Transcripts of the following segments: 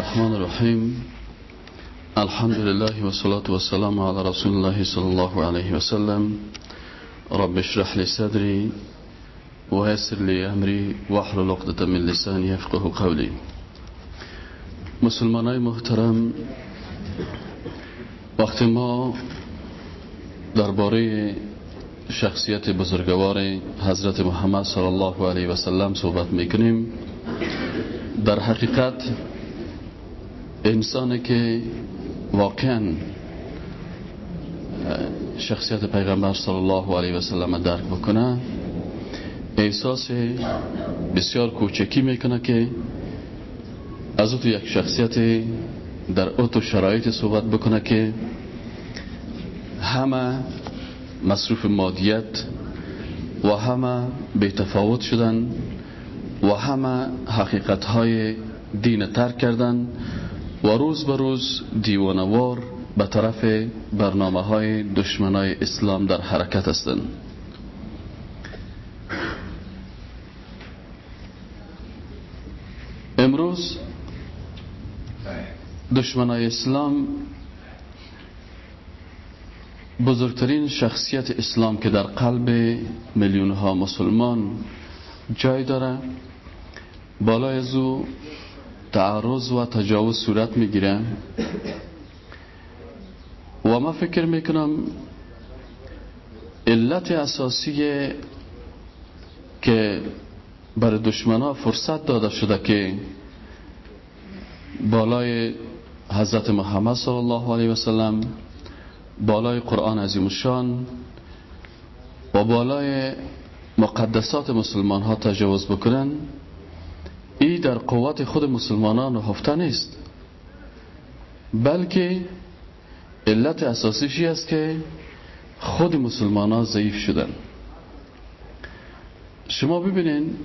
الرحمن الرحيم. الحمد لله والصلاة والسلام على رسول الله صلى الله عليه وسلم. رب اشرح لي صدري ويسر لي أمري واحلل عقدة من لساني يفقه قولي. مسلمانای محترم وقتی ما درباره شخصیت بزرگوار حضرت محمد صلی الله علیه و سلم صحبت می‌کنیم در حقیقت انسانی که واقعا شخصیت پیغمبر صلی الله علیه و سلم درک بکنه احساس بسیار کوچکی می‌کنه که از تو یک شخصیت در اوتو شرایط صحبت بکنه که همه مصروف مادیت و همه به تفاوت شدن و همه حقیقت های دین ترک کردن. و روز به روز دیوانوار به طرف برنامه های دشمنای اسلام در حرکت هستند. امروز دشمنای اسلام بزرگترین شخصیت اسلام که در قلب میلیون ها مسلمان جای داره بالای از تعرض و تجاوز صورت می‌گیره. و ما فکر می‌کنم علت اساسی که برای دشمن ها فرصت داده شده که بالای حضرت محمد صلی الله علیه و سلم بالای قرآن عظیم شان و بالای مقدسات مسلمان ها تجاوز بکنن. ای در قوت خود مسلمانان نهفته نیست بلکه علت اساسیشی است که خود مسلمان ها ضعیف شدن. شما ببینین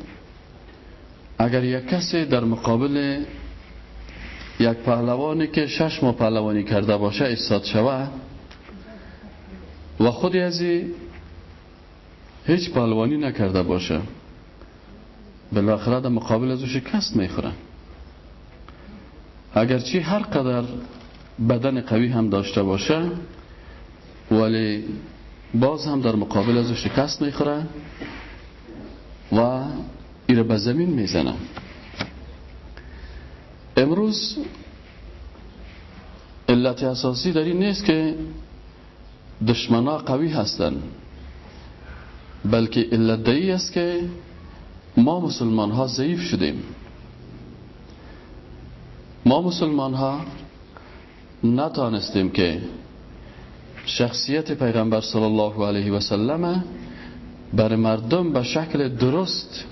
اگر یک کسی در مقابل یک پهلوانی که شش ماه پهلوانی کرده باشه استاد شوه و خودی ازی هیچ پهلوانی نکرده باشه. بالاخره در مقابل ازو شکست می‌خوره. اگرچه هر قدر بدن قوی هم داشته باشه ولی باز هم در مقابل ازو شکست می‌خوره و ایره به زمین می‌زنه. امروز علت اساسی در نیست که دشمنا قوی هستند بلکه علت دایی است که ما مسلمان ها ضعیف شدیم. ما مسلمان ها نتانستیم که شخصیت پیغمبر صلی الله علیه و سلم بر مردم به شکل درست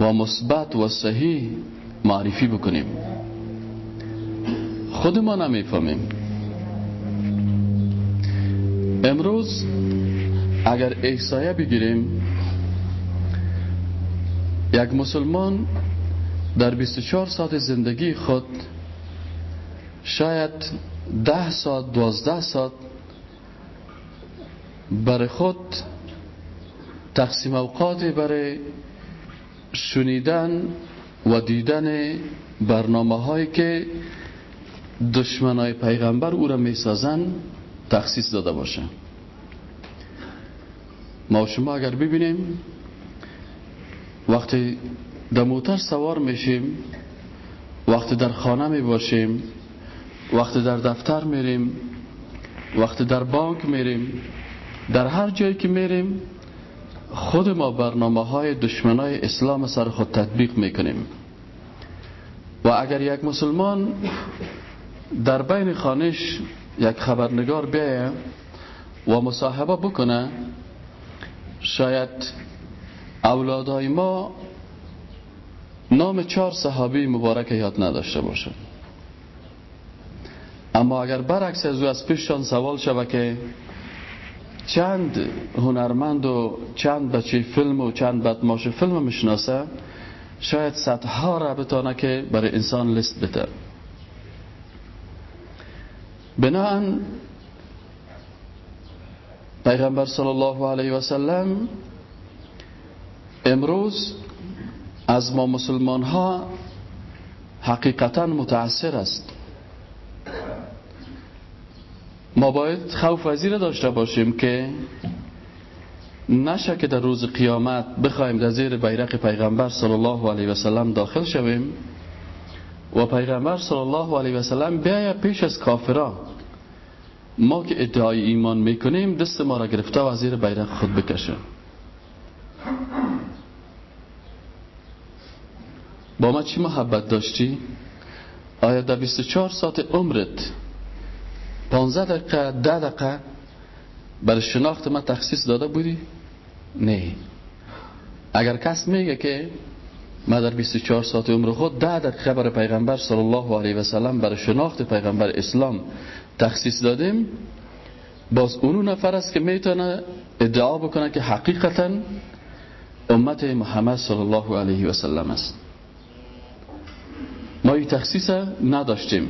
و مثبت و صحیح معرفی بکنیم. خود ما نمی‌فهمیم امروز اگر احسایه بگیریم یک مسلمان در 24 ساعت زندگی خود شاید ده ساعت دوازده ساعت برای خود تقسیم اوقات برای شنیدن و دیدن برنامه هایی که دشمنای پیغمبر او را می‌سازن تخصیص داده باشه. ما شما اگر ببینیم وقتی در موتر سوار میشیم وقتی در خانه می باشیم وقتی در دفتر میریم وقتی در بانک میریم در هر جایی که میریم خود ما برنامه های دشمنای اسلام سر خود تطبیق می‌کنیم. و اگر یک مسلمان در بین خانش یک خبرنگار بیایه و مصاحبه بکنه شاید اولادای ما نام چهار صحابی مبارک یاد نداشته باشه اما اگر برعکس از او از پیششان سوال شود که چند هنرمند و چند بچه فیلم و چند بدماش فیلم می‌شناسه شاید صدها را بتانه که برای انسان لیست بده بناهن پیغمبر صلی الله علیه و سلم امروز از ما مسلمان ها حقیقتا متاثر است. ما باید خوف وزیر داشته باشیم که نشه که در روز قیامت بخوایم در زیر بیرق پیغمبر صلی الله علیه و سلم داخل شویم و پیغمبر صلی الله علیه و سلم پیش از کافرا ما که ادعای ایمان می‌کنیم دست ما را گرفته و زیر بیرق خود بکشه. با ما چی محبت داشتی؟ آیا در 24 ساعت عمرت 15 دقیقه 10 دقیقه برای شناخت ما تخصیص داده بودی؟ نه اگر کس میگه که ما در 24 ساعت عمر خود 10 دقیقه برای پیغمبر صلی الله علیه و سلم برای شناخت پیغمبر اسلام تخصیص دادیم باز اونو نفر است که می‌تونه ادعا بکنه که حقیقتا امت محمد صلی الله علیه و سلم است ما این تخصیص نداشتیم.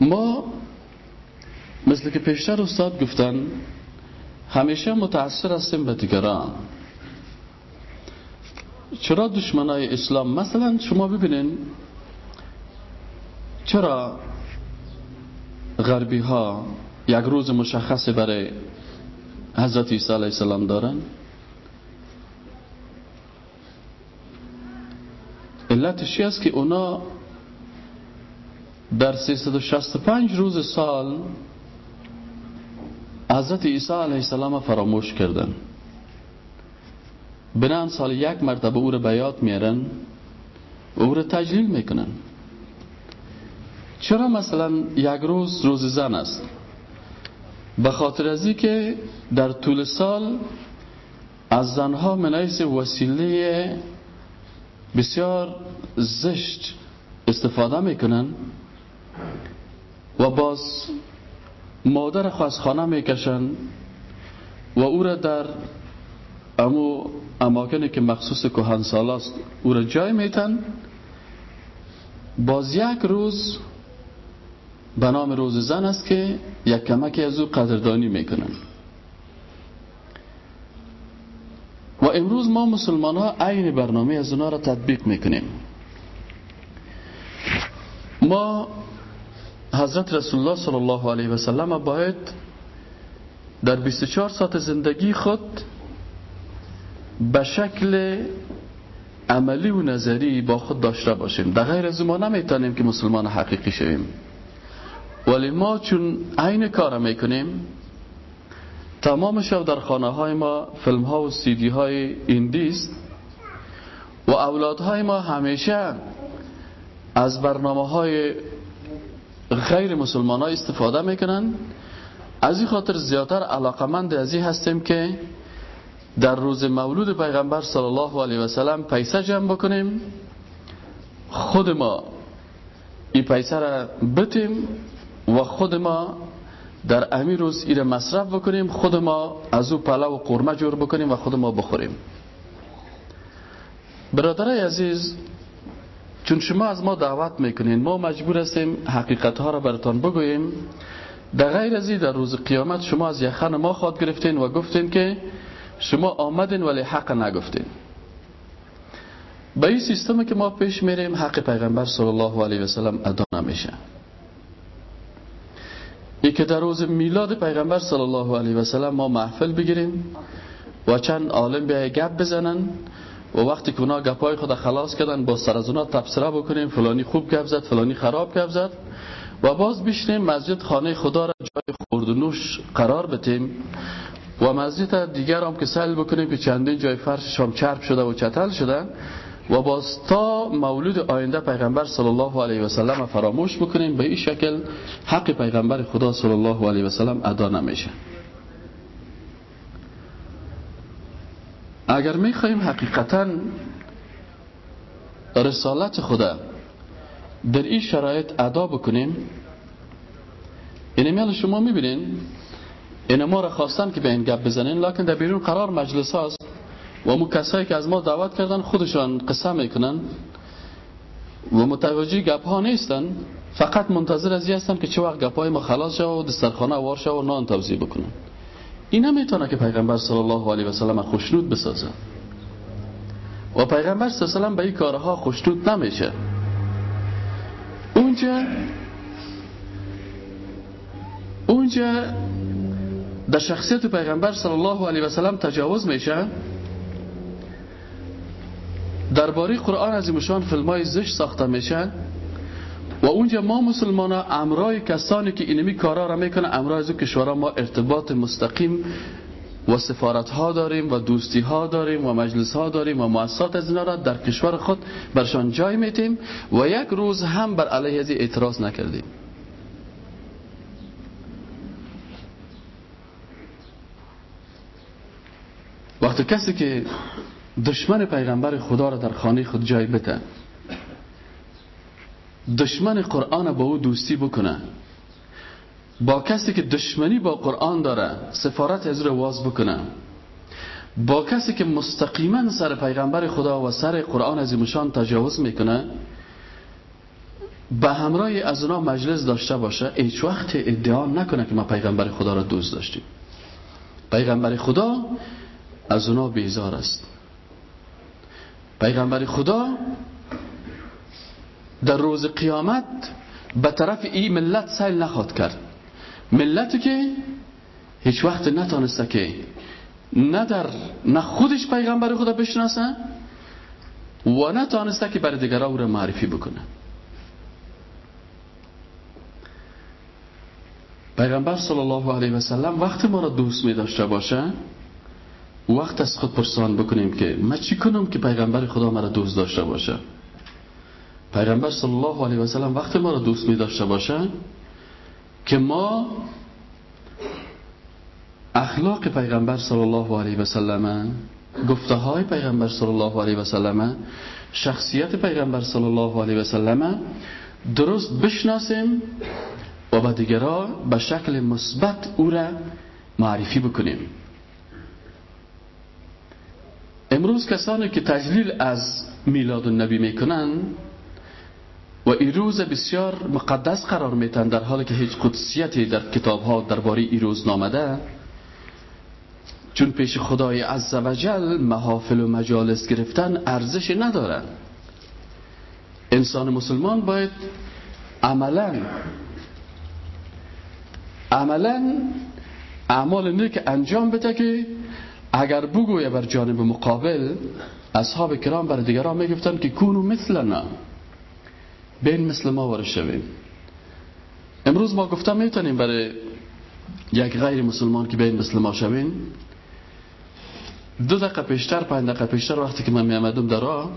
ما مثل که پیشتر استاد گفتن همیشه متاثر هستیم به دیگران. چرا دشمنای اسلام؟ مثلا شما ببینین چرا غربی ها یک روز مشخص برای حضرت عیسی علیه السلام دارن؟ علتش است که اونا در 365 روز سال حضرت عیسی علیه السلام فراموش کردن. بنان سال یک مرتبه او را بیاد میارن و او را تجلیل می‌کنن. چرا مثلا یک روز روز زن است؟ به خاطر ازی که در طول سال از زنها منایس وسیله بسیار زشت استفاده می‌کنن و باز مادر خواستخانه می‌کشن و او را در امو اماکنی که مخصوص کهن است او را جای میتن. باز یک روز به نام روز زن است که یک کمکی از او قدردانی می‌کنن. و امروز ما مسلمان ها عین برنامه از اونا را تطبیق می‌کنیم. ما حضرت رسول الله صلی الله علیه و سلم باید در 24 ساعت زندگی خود به شکل عملی و نظری با خود داشته باشیم. در غیر از ما نمی‌تونیم که مسلمان حقیقی شویم. ولی ما چون عین کار می‌کنیم تمام شب در خانه های ما فیلم ها و سیدی های ایندیست و اولادهای ما همیشه از برنامه های غیر مسلمان ها استفاده می‌کنن. از این خاطر زیادتر علاقمند از این هستیم که در روز مولود پیغمبر صلی الله علیه و سلم پیسه جمع بکنیم. خود ما این پیسه را بتیم. و خود ما در امی روز ایره مصرف بکنیم خود ما از او پلو و قرمه جور بکنیم و خود ما بخوریم. برادرای عزیز چون شما از ما دعوت می‌کنین ما مجبور هستیم حقیقت ها را براتان بگوییم. در غیر ازی در روز قیامت شما از یخن ما خواد گرفتین و گفتین که شما آمدین ولی حق نگفتین. به این سیستم که ما پیش میریم حق پیغمبر صلی الله علیه و سلم ادا نمیشه. ای که در روز میلاد پیغمبر صلی الله علیه و سلم ما محفل بگیریم و چند عالم بیای گپ بزنن و وقتی که اونا گپای خود خلاص کردن با سر از اونا تبصره بکنیم فلانی خوب گپ زد فلانی خراب گپ زد و باز بشنیم مسجد خانه خدا را جای خورد و نوش قرار بتیم و مسجد دیگر هم که سل بکنیم که چندین جای فرشش هم چرب شده و چتل شده و باز تا مولود آینده پیغمبر صلی الله علیه و سلم فراموش بکنیم. به این شکل حق پیغمبر خدا صلی الله علیه و سلم ادا نمیشه. اگر می‌خوایم حقیقتا رسالت خدا در این شرایط ادا بکنیم اینه شما می‌بینین این ما را خواستن که به این گپ بزنین لکن در بیرون قرار مجلس هاست. و مو کسایی که از ما دعوت کردن خودشان قصه می‌کنن و متوجه گپ ها نیستن فقط منتظر از هستن که چه وقت گپ های ما خلاص شد و دسترخانه وار شد و نان توضیح بکنن. این نمی‌تونه که پیغمبر صلی الله علیه و سلم خوشنود بسازه. و پیغمبر صلی الله علیه و سلم به این کارها خوشنود نمیشه. اونجا اونجا در شخصیت پیغمبر صلی الله علیه و سلم تجاوز میشه. درباره قرآن از مشان فیلمای زشت ساخته میشه و اونجا ما مسلمان ها امرای کسانی که اینمی کارا را می‌کنه امرای از کشورها ما ارتباط مستقیم و سفارت ها داریم و دوستی ها داریم و مجلس ها داریم و مؤسسات از اینا را در کشور خود برشان جای میتیم و یک روز هم بر علیه از اعتراض نکردیم. وقتی کسی که دشمن پیغمبر خدا را در خانه خود جای بده. دشمن قرآن با او دوستی بکنه. با کسی که دشمنی با قرآن داره سفارت از رو واز بکنه. با کسی که مستقیما سر پیغمبر خدا و سر قرآن عظیمشان تجاوز می‌کنه به همراه از اونا مجلس داشته باشه هیچ وقت ادعا نکنه که ما پیغمبر خدا را دوست داشتیم. پیغمبر خدا از اونا بیزار است. پیغمبر خدا در روز قیامت به طرف این ملت سیل نخواد کرد. ملتی که هیچ وقت نتانسته که نه در نه خودش پیغمبر خدا بشناسه و نتانسته که برای دیگرها او را معرفی بکنه. پیغمبر صلی الله علیه و سلم وقتی ما را دوست می داشته باشه وقت از خود پرسان بکنیم که من چی کنم که پیغمبر خدا مرا دوست داشته باشه؟ پیغمبر صلی الله علیه و سلم وقتی ما را دوست می داشته باشه که ما اخلاق پیغمبر صلی الله علیه و سلم گفته های پیغمبر صلی الله علیه و سلم شخصیت پیغمبر صلی الله علیه و سلم درست بشناسیم و به دیگرها به شکل مثبت او را معرفی بکنیم. امروز کسانی که تجلیل از میلاد النبی می‌کنن و این روز بسیار مقدس قرار میتن در حالی که هیچ قدسیتی در کتاب ها درباره این روز نامده چون پیش خدای عزوجل محافل و مجالس گرفتن ارزش ندارن. انسان مسلمان باید عملا عملا اعمال نیک انجام بده که اگر بگویه بر جانب مقابل اصحاب کرام برای دیگران می‌گفتن که کونو مثلنا. بین مثل ما وارد شویم. امروز ما گفتم می‌تونیم برای یک غیر مسلمان که بین مثل ما شویم دو دقیقه پیشتر پنج دقیقه پیشتر وقتی که من میامدم در راه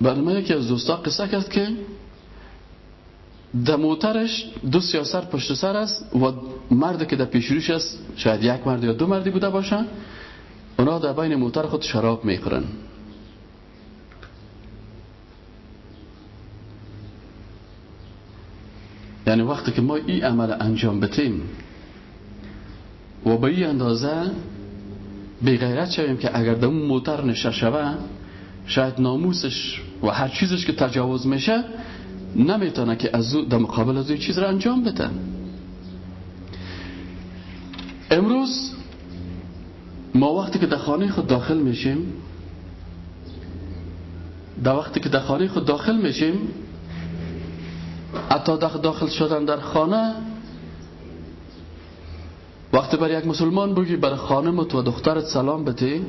برای یکی از دوستا قصه کرد که در موترش دو سیاسر پشت سر است و مرد که در پیشروش است شاید یک مرد یا دو مردی بوده باشن اونا در بین موتر خود شراب می‌خورن. یعنی وقتی که ما این عمل انجام بتیم و به این اندازه غیرت شویم که اگر در اون موتر نشه شوه شاید ناموسش و هر چیزش که تجاوز میشه نمی‌تونه که از در مقابل از این چیز را انجام بده. امروز ما وقتی که در خانه خود داخل میشیم در وقتی که در خانه خود داخل میشیم حتی داخل شدن در خانه وقتی بر یک مسلمان بگی بر خانمت و دخترت سلام بتی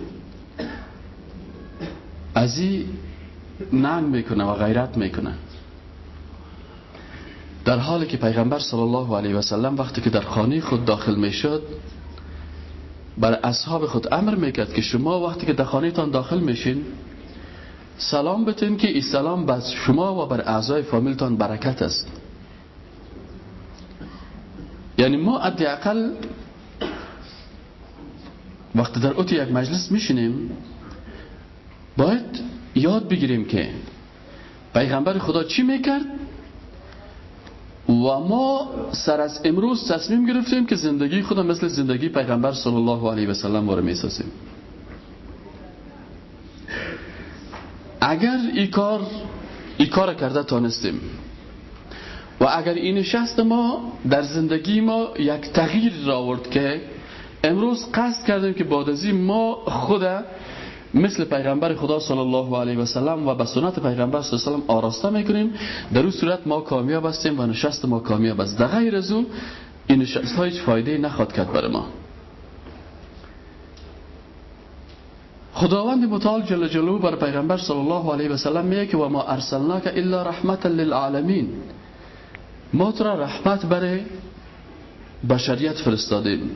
از این ننگ می‌کنه و غیرت می‌کنه. در حالی که پیغمبر صلی الله علیه و سلم وقتی که در خانه خود داخل می‌شد بر اصحاب خود امر می‌کرد که شما وقتی که در خانه تان داخل میشین سلام بتین که این سلام بر شما و بر اعضای فامیلتان برکت است. یعنی ما اقل وقتی در اوت یک مجلس میشینیم باید یاد بگیریم که پیغمبر خدا چی می‌کرد؟ و ما سر از امروز تصمیم گرفتیم که زندگی خدا مثل زندگی پیغمبر صلی الله علیه و سلم رو می‌سازیم. اگر ای کار ای کار کرده تانستیم و اگر این نشست ما در زندگی ما یک تغییر را آورد که امروز قصد کردیم که بعد ما خود مثل پیغمبر خدا صلی الله علیه و سلم و به سنت پیغمبر صلی الله علیه و سلم آراسته می‌کنیم. در اون صورت ما کامیاب هستیم و نشست ما کامیاب است. در غیر از اون این نشست ها هیچ فایده نخواد کرد برای ما. خداوند متعال جل جلاله بر پیغمبر صلی الله علیه و سلم میگه که و ما ارسلناک الا رحمتا للعالمین. ما تو را رحمت برای بشریت فرستادیم.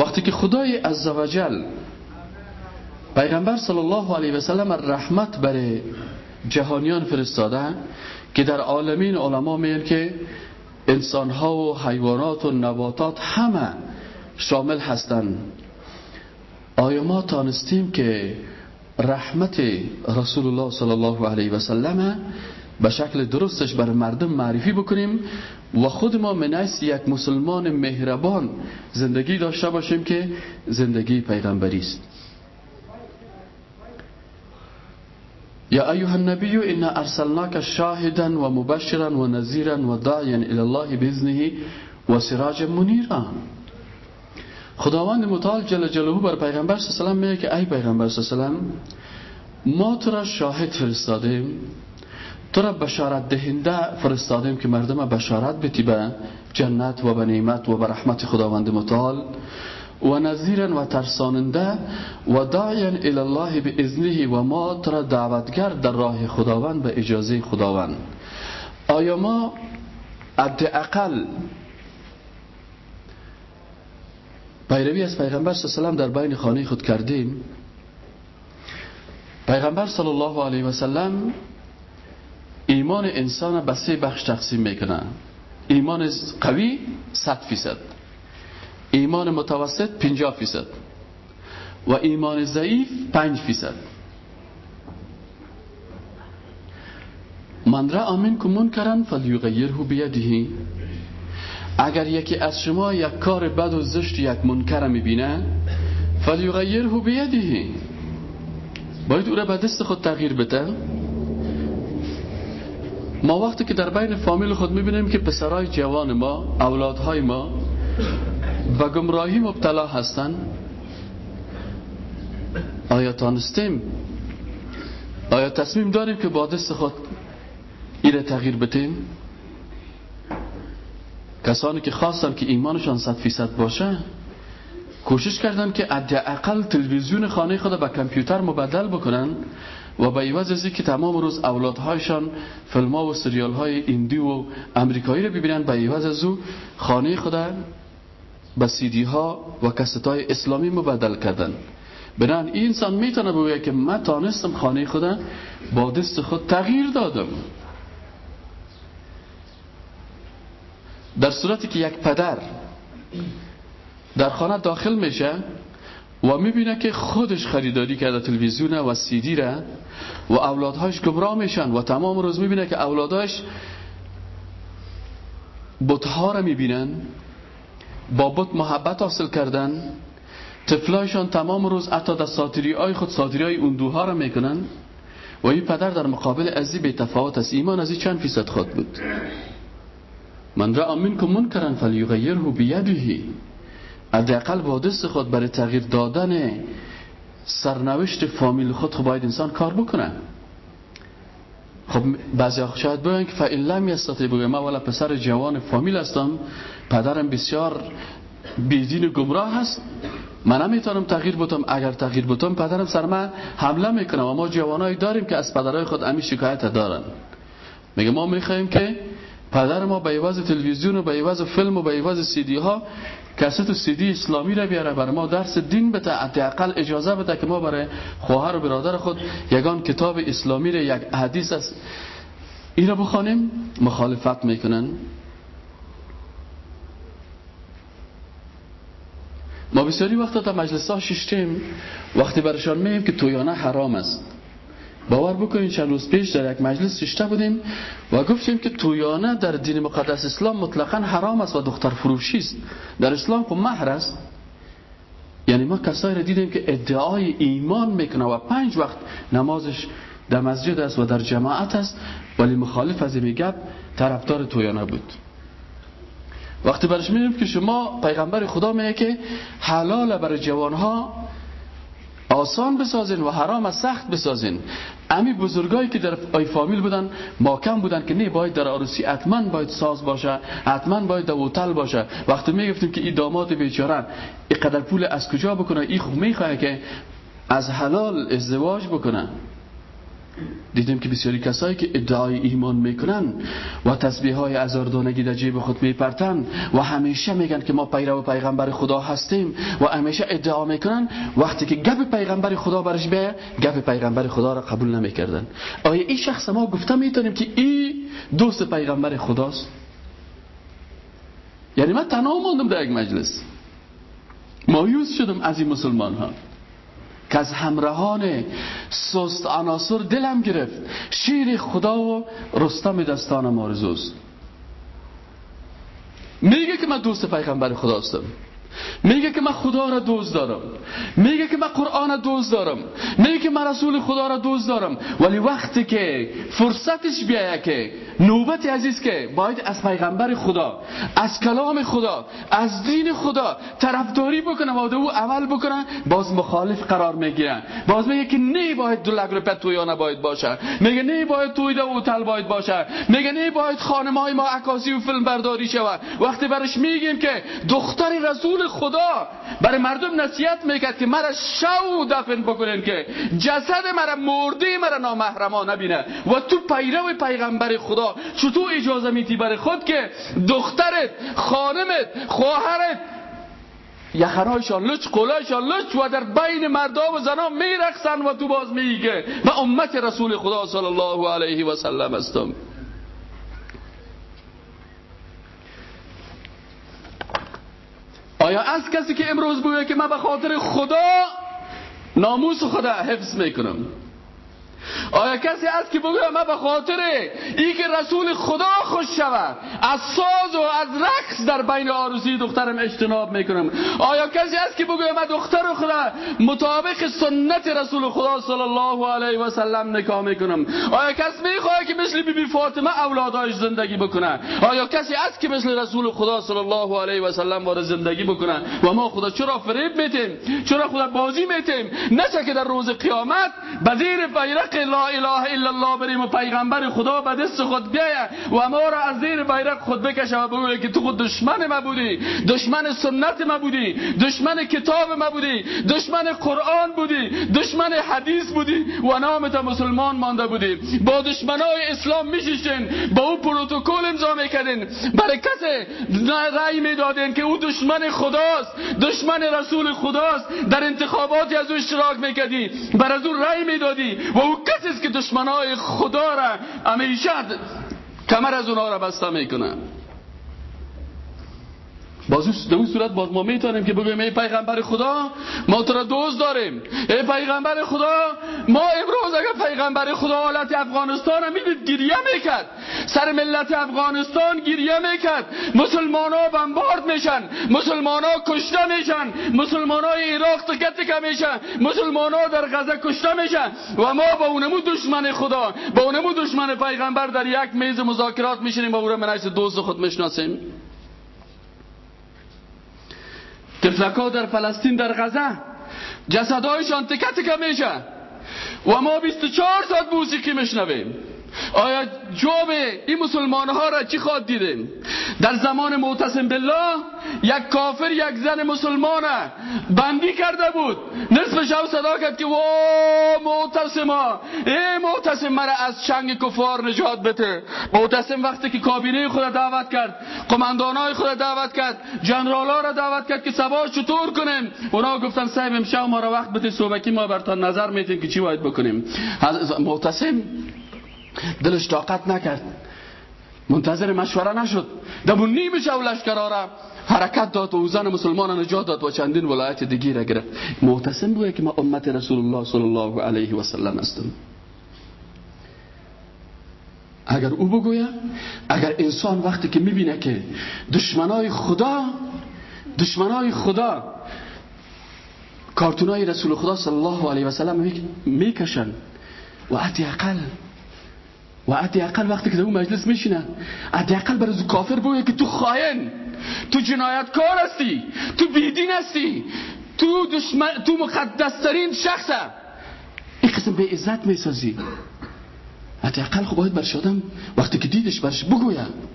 وقتی که خدای عزوجل پیغمبر صلی الله علیه و سلم رحمت برای جهانیان فرستاده که در عالمین علما میگن که انسان ها و حیوانات و نباتات همه شامل هستند. آیا ما تانستیم که رحمت رسول الله صلی الله علیه و سلم به شکل درستش بر مردم معرفی بکنیم؟ و خود ما منیس یک مسلمان مهربان زندگی داشته باشیم که زندگی پیغمبری است. یا ایها النبی ان ارسلناک شاهدا و مبشرا و نذیرا و داعیا الله باذنه و سراجا منیرا. خداوند متعال جل جلاله بر پیغمبر صلی الله علیه و میگه که ای پیغمبر صلی الله علیه ما تو را شاهد فرستادیم. تو را بشارت دهنده فرستادیم که مردم بشارت بتی به جنت و به نعمت و به رحمت خداوند متعال. و نظیرا و ترساننده و داعیا الی الله به ازنه و ما تو را دعوتگر در راه خداوند به اجازه خداوند. آیا ما اقل پیروی از پیغمبر صلی الله علیه و در بین خانه خود کردیم؟ پیغمبر صلی الله علیه و سلم ایمان انسان به سه بخش تقسیم می‌کنه ایمان قوی 100 فیصد. ایمان متوسط 50 فیصد. و ایمان ضعیف 5 فیصد. من را آمین که منکرن فلیغیره بیده اگر یکی از شما یک کار بد و زشت یک منکر می‌بینه فلیغیره بیده باید او را به دست خود تغییر بده. ما وقتی که در بین فامیل خود می‌بینیم که پسرای جوان ما اولادهای ما و گمراهی مبتلا هستن آیا تانستیم؟ آیا تصمیم داریم که با دست خود ایره تغییر بتیم کسانی که خواستن که ایمانشان صد فیصد باشه کوشش کردن که اقل تلویزیون خانه خود به کامپیوتر مبدل بکنن و به عوض از که تمام روز اولادهایشان فیلم ها و سریال های ایندی و امریکایی رو ببینن به عوض از او خانه خود به سیدی ها و کست های اسلامی مبدل کردن. بنان این انسان می‌تونه بگوید که من تانستم خانه خود با دست خود تغییر دادم. در صورتی که یک پدر در خانه داخل میشه و می‌بینه که خودش خریداری کرده تلویزیون و سیدی را و اولادهاش گمراه میشن و تمام روز می‌بینه که اولادهاش بتها را می‌بینن با بت محبت حاصل کردن طفلایشان تمام روز حتی در ساتری های خود ساتری های اندوها را می‌کنن و این پدر در مقابل ازی به تفاوت است. ایمان ازی چند فیصد خود بود؟ من را امین که منکرن فلیغیره بیدهی حداقل با دست خود برای تغییر دادن سرنوشت فامیل خود خب باید انسان کار بکنه. خب بعضی شاید بگن که فإن لم یستطیع بگه من ولی پسر جوان فامیل هستم پدرم بسیار بیدین و گمراه هست من نمی‌تونم تغییر بتم اگر تغییر بتم پدرم سر من حمله می‌کنه و ما جوانایی داریم که از پدرای خود امی شکایت دارن. میگه ما می‌خوایم که پدر ما به عوض تلویزیون و به عوض فیلم و به عوض سیدی ها کست و سیدی اسلامی را بیاره. برای ما درس دین بده. حداقل اجازه بده که ما برای خواهر و برادر خود یگان کتاب اسلامی را یک حدیث است. این را بخوانیم. مخالفت می‌کنن. ما بسیاری وقتا تا مجلس ها ششتیم. وقتی برشان میگیم که تویانه حرام است. باور بکنید چند روز پیش در یک مجلس ششته بودیم و گفتیم که تویانه در دین مقدس اسلام مطلقا حرام است و دختر فروشی است. در اسلام خب مهر است. یعنی ما کسایی را دیدیم که ادعای ایمان می‌کنه و پنج وقت نمازش در مسجد است و در جماعت است ولی مخالف از این گپ طرفدار تویانه بود. وقتی برش میگیم که شما پیغمبر خدا میگه که حلال برای جوانها آسان بسازین و حرام از سخت بسازین. امی بزرگایی که در آی فامیل بودن ماکم بودن که نه باید در عروسی حتما باید ساز باشه حتما باید در اوتل باشه. وقتی می‌گفتیم که این داماد بیچاره اینقدر پول از کجا بکنه؟ این می‌خواه که از حلال ازدواج بکنه. دیدیم که بسیاری کسایی که ادعای ایمان می‌کنن و تسبیح های ازاردانگی در جیب خود میپرتن و همیشه میگن که ما پیرو پیغمبر خدا هستیم و همیشه ادعا می‌کنن وقتی که گپ پیغمبر خدا برش بیه گپ پیغمبر خدا را قبول نمی‌کردن. آیا این شخص ما گفته می‌تونیم که این دوست پیغمبر خداست؟ یعنی من تنها موندم در یک مجلس. مایوس شدم از این مسلمان ها که از همراهان سست عناصر دلم گرفت. شیر خدا و رستم دستان مارزوست میگه که من دوست پیغمبر خداستم. میگه که من خدا را دوست دارم. میگه که من قرآن را دوست دارم. میگه که من رسول خدا را دوست دارم. ولی وقتی که فرصتش بیایه که نوبت عزیز که باید از پیغمبر خدا از کلام خدا از دین خدا طرفداری بکنه و او عمل بکنه باز مخالف قرار می‌گیره. باز میگه که نه باید دو لگ توی یا نباید باشه. میگه نه باید توی دو اوتل باید باشه. میگه نه باید خانمای ما عکاسی و فیلم برداری شود. وقتی برش میگیم که دختر رسول خدا برای مردم نصیحت می‌کرد که مرا شو دفن بکنن که جسد مرا مرده مرا نامحرما نبینه. و تو پیرو پیغمبر خدا چطور اجازه میتی برای خود که دخترت خانمت خواهرت یخرایشان لچ قلایشان لچ و در بین مردا و زنان میرخصن و تو باز میگه. و امت رسول خدا صلی الله علیه و سلم استم آیا از کسی که امروز بوده که من به خاطر خدا ناموس خدا حفظ می‌کنم؟ آیا کسی هست که بگوید من به خاطر ای که رسول خدا خوش شود از ساز و از رقص در بین آرزوی دخترم اجتناب می‌کنم؟ آیا کسی هست که بگوید من دختر خدا مطابق سنت رسول خدا صلی الله علیه و سلم نکاح می‌کنم؟ آیا کسی می‌خواد که مثل بی بی فاطمه اولاداش زندگی بکنه؟ آیا کسی هست که مثل رسول خدا صلی الله علیه و سلم وارد زندگی بکنه؟ و ما خدا چرا فریب میتیم چرا خدا بازی میتیم نشه که در روز قیامت به زیر بیرق لا اله الا الله بریم و پیغمبر خدا به دست خود بیایه و ما را از زیر بیرق خود بکشه و بگویه که تو خود دشمن ما بودی دشمن سنت ما بودی دشمن کتاب ما بودی دشمن قرآن بودی دشمن حدیث بودی و نامت مسلمان مانده بودی. با دشمنای اسلام میشیشین با او پروتکل امضا می‌کردین. برای کسی رأی می‌دادین که او دشمن خداست دشمن رسول خداست. در انتخاباتی از او اشتراک می‌کردی. بر از او رأی می‌دادی و او کسی که دشمنای خدا را همیشه کمر از اونها را بسته می‌کنن باز در اون صورت باز ما می‌تونیم که بگویم ای پیغمبر خدا ما تو را دوست داریم. ای پیغمبر خدا ما امروز اگر پیغمبر خدا حالت افغانستان هم می‌دید گریه می‌کرد. سر ملت افغانستان گریه می‌کرد. مسلمان ها بمبارد میشن. مسلمان ها کشته میشن. مسلمان های عراق تکه میشن مسلمان ها در غزه کشته میشن. و ما با اونمو دشمن خدا. با اونمو دشمن پیغمبر در یک میز مذاکرات میشینیم. با او را منعکس دوست خود می‌شناسیم. تفلکا در فلسطین در غزه. جسدهایشان تکه تکه میشه. و ما 24 ساعت موسیقی میشنویم. آیا جواب این مسلمان ها را چی خواد دیدیم در زمان معتصم بالله یک کافر یک زن مسلمان بندی کرده بود. نصف شب صدا کرد که وا معتصم ای معتصم مرا از چنگ کفار نجات بده. معتصم وقتی که کابینه خود دعوت کرد قماندان های خود دعوت کرد جنرال ها را دعوت کرد که سبا چطور کنیم. اونا گفتن صاحب امشب ما را وقت بده صحبتی ما برتان نظر میتیم که چی باید بکنیم. معتصم دلش طاقت نکرد. منتظر مشوره نشد. دمون نیم شو لشکراره حرکت داد و اوزن مسلمان نجات داد و چندین ولایت دیگی را گرفت. معتصم بوده که ما امت رسول الله صلی الله علیه و سلم هستم. اگر او بگوید اگر انسان وقتی که می‌بینه که دشمنای خدا دشمنای خدا کارتونای رسول خدا صلی الله علیه و سلم می‌کشن و اتی اقل و حداقل وقتی که در اون مجلس میشینه حداقل برای کافر بگه که تو خائن تو جنایتکار هستی تو بیدین هستی تو دشمن تو مقدسترین شخصه این قسم به عزت می‌سازی حداقل خب باید برش آدم وقتی که دیدش برش بگوید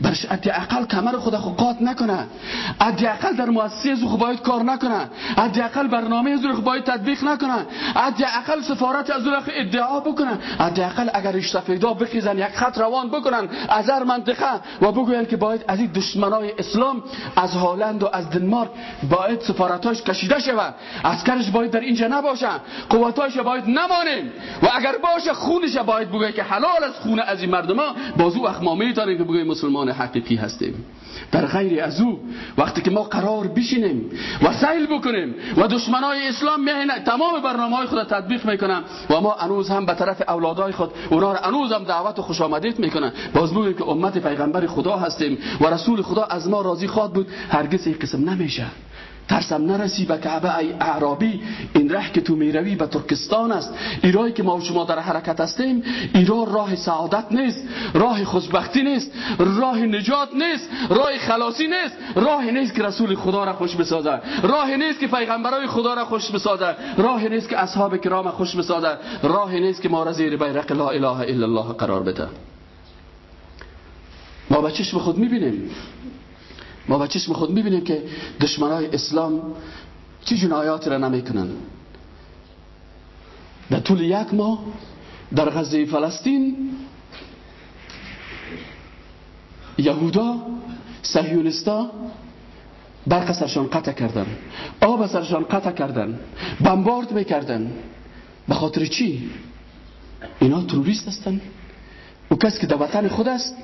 برش اقل کمر خود خود قاط نکنه. اقل در مؤسسه خود باید کار نکنه. اقل برنامه خود باید تطبیق نکنه. اقل سفارت از خود ادعا بکنه. اقل اگر اشتفیدا بخیزن یک خط روان بکنن از هر منطقه و بگوین که باید از این دشمنای اسلام از هالند و از دنمارک باید سفارتاش کشیده شود اسکرش باید در اینجا نباشه. قوتاش باید نمانیم و اگر باشه خونش باید بگه که حلال از خون از این مردم ها. بازو اخمامه که بگه مسلمان حقیقی هستیم. در غیر از او وقتی که ما قرار بشینیم و سیل بکنیم و دشمنای اسلام میهن تمام برنامه های خود تطبیق می‌کنن و ما انوز هم به طرف اولادای خود اونا را انوز هم دعوت و خوش آمدید می‌کنن باز بگویم که امت پیغمبر خدا هستیم و رسول خدا از ما راضی خواد بود هرگز این قسم نمیشه. ترسم نرسی به کعبه ای اعرابی. این ره که تو می‌روی به ترکستان است. ایرایی که ما و شما در حرکت هستیم ایرا راه سعادت نیست راه خوشبختی نیست راه نجات نیست راه خلاصی نیست. راه نیست که رسول خدا را خوش بسازه. راه نیست که پیغمبرای خدا را خوش بسازه. راه نیست که اصحاب کرام خوش بسازه. راه نیست که ما را زیر بیرق لا اله الا الله قرار بده. ما به چشم خود می‌بینیم. ما با چشم خود می‌بینیم که دشمنای اسلام چه جنایات را نمی‌کنن. در طول یک ماه در غزه فلسطین یهودا سهیونستا برق سرشان قطع کردن آب سرشان قطع کردن بمبارد می‌کردن. به خاطر چی؟ اینا تروریست هستن. و کسی که در وطن خود است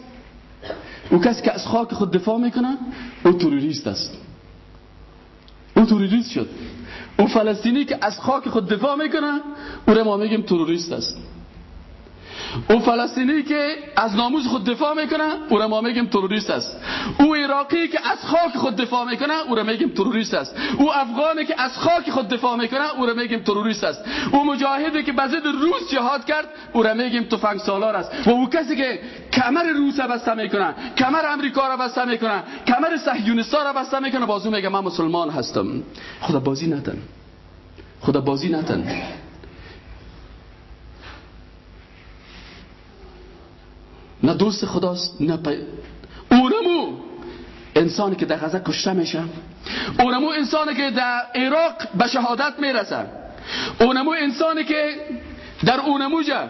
او کسی که از خاک خود دفاع می‌کنه او توریست است. او توریست شد. او فلسطینی که از خاک خود دفاع می‌کنه او را ما میگیم توریست است. او فلسطینی که از ناموز خود دفاع می‌کنه او را ما میگیم تروریست است. او عراقی که از خاک خود دفاع می‌کنه او را میگیم تروریست است. او افغانی که از خاک خود دفاع می‌کنه او را میگیم تروریست است. او مجاهدی که به ضد روس جهاد کرد او را میگیم تفنگ سالار است. و او کسی که کمر روس را بسته می‌کنه کمر امریکا را بسته می‌کنه کمر صهیونیستا را بسته می‌کنه بازو میگه من مسلمان هستم. خدا بازی نتن خدا بازی نتن نه دوست خداست نه پی... اونمو انسانی که در غزه کشته میشه. اونمو انسانی که در عراق به شهادت می‌رسه. اونمو انسانی که در اونمو جا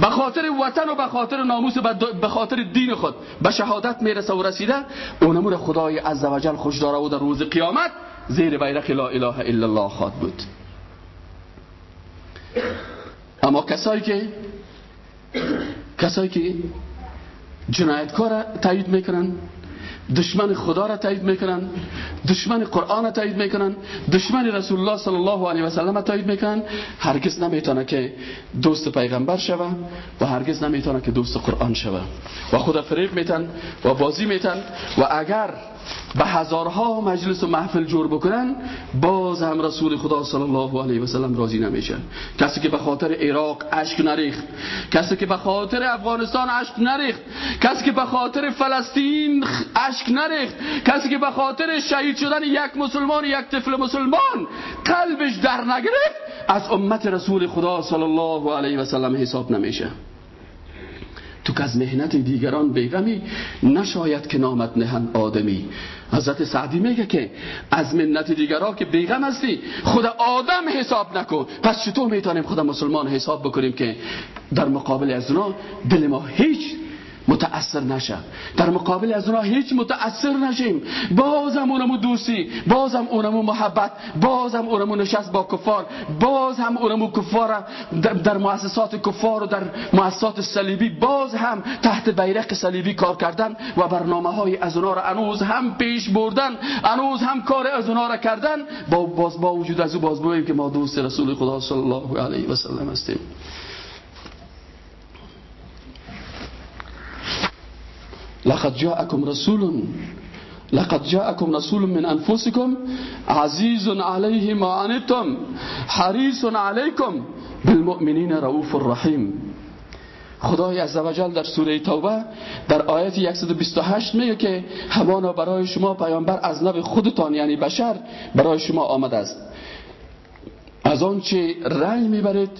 به خاطر وطن و به خاطر ناموس و به خاطر دین خود به شهادت می‌رسه و رسیده. اونمو را خدای عزوجل خوش داره و در روز قیامت زیر بیرق لا اله الا الله خواد بود. اما کسایی که کسایی که جنایتکار را تایید می‌کنن دشمن خدا را تایید می‌کنن. دشمن قرآن تایید می‌کنن دشمن رسول الله صلی الله علیه و سلم تایید می‌کنن. هرگز نمی‌تونه که دوست پیغمبر شوه و هرگز نمی‌تونه که دوست قرآن شوه. و خدا فریب میتن و بازی میتن و اگر به هزارها مجلس و محفل جور بکنن باز هم رسول خدا صلی الله علیه و سلم راضی نمیشه. کسی که به خاطر عراق اشک نریخت کسی که به خاطر افغانستان اشک نریخت کسی که به خاطر فلسطین اشک نریخت کسی که به خاطر شهید شدن یک مسلمان یک طفل مسلمان قلبش در نگرفت از امت رسول خدا صلی الله علیه و سلم حساب نمیشه. تو که از مهنت دیگران بیغمی نشاید که نامت نهن آدمی. حضرت سعدی میگه که از منت دیگران که بیغم هستی خود آدم حساب نکن. پس چطور می‌تونیم خود مسلمان حساب بکنیم که در مقابل از اونا دل ما هیچ متأثر نشه. در مقابل از اونا هیچ متأثر نشیم. بازم اونمو دوستی بازم اونمو محبت بازم اونمو نشست با کفار بازم اونمو کفار در مؤسسات کفار و در مؤسسات صلیبی باز هم تحت بیرق صلیبی کار کردن و برنامه های از اونا را انوز هم پیش بردن انوز هم کار از اونا را کردن. با باز با وجود از او باز بگوییم که ما دوست رسول خدا صلی الله علیه و سلم هستیم. لقد جاءكم رسول لقد جاءكم رسول من انفسكم عزيز عليه ما عنتم حريص عليكم بالمؤمنين رؤوف الرحيم خدای عزوجل در سوره توبه در آیت 128 میگه که همانا برای شما پیامبر از نب خودتان یعنی بشر برای شما آمده است. از آنچه رنگ می‌برید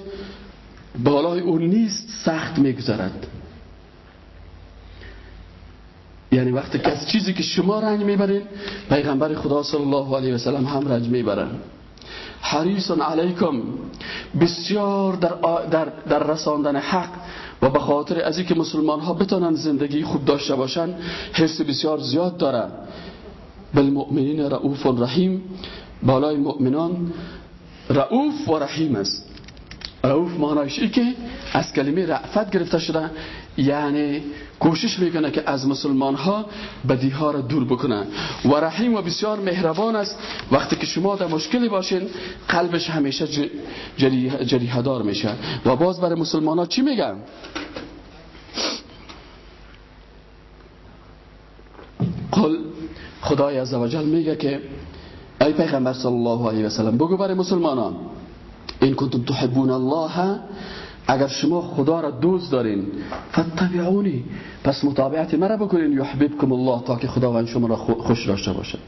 بالای اون نیست سخت میگذرد. یعنی وقتی که چیزی که شما رنج می‌برید پیغمبر خدا صلی الله علیه و سلم هم رنج می‌برن. حریص علیکم. بسیار در, در, در رساندن حق و به خاطر از که مسلمان ها بتونن زندگی خوب داشته باشن حرس بسیار زیاد داره بالمؤمنین رؤوف رحیم. بالای مؤمنان رؤوف و رحیم است. رؤوف معنایش ای که از کلمه رعفت گرفته شده. یعنی کوشش می‌کنه که از مسلمان ها بدی ها را دور بکنه و رحیم و بسیار مهربان است. وقتی که شما در مشکلی باشین قلبش همیشه جریه دار میشه. و باز برای مسلمان ها چی میگن قل خدای عزوجل میگه که ای پیغمبر صلی الله علیه و سلم بگو برای مسلمانان این کنتم تحبون الله اگر شما خدا را دوست دارین فتبعونی پس مطابعت مرا بکنین یحببکم الله تا که خداوند شما را خوش داشته باشه.